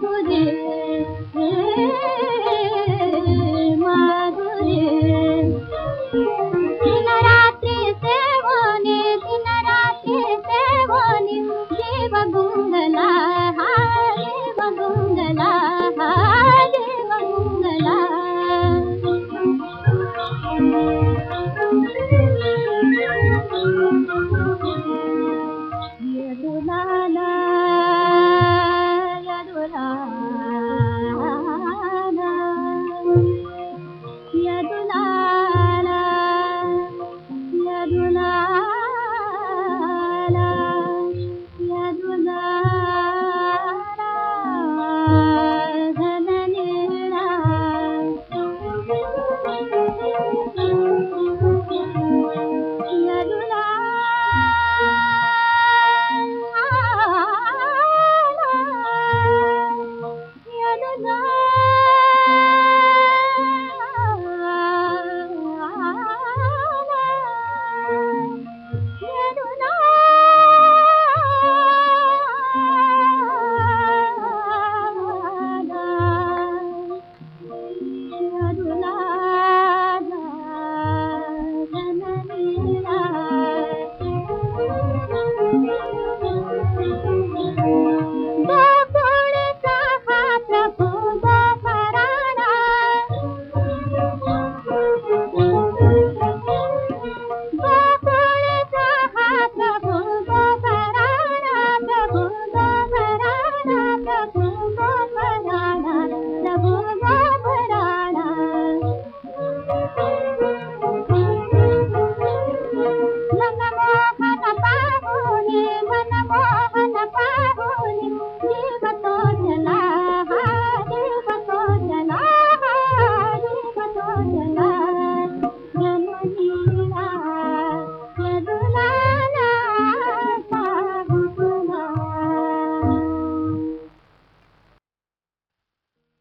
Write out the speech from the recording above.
tudo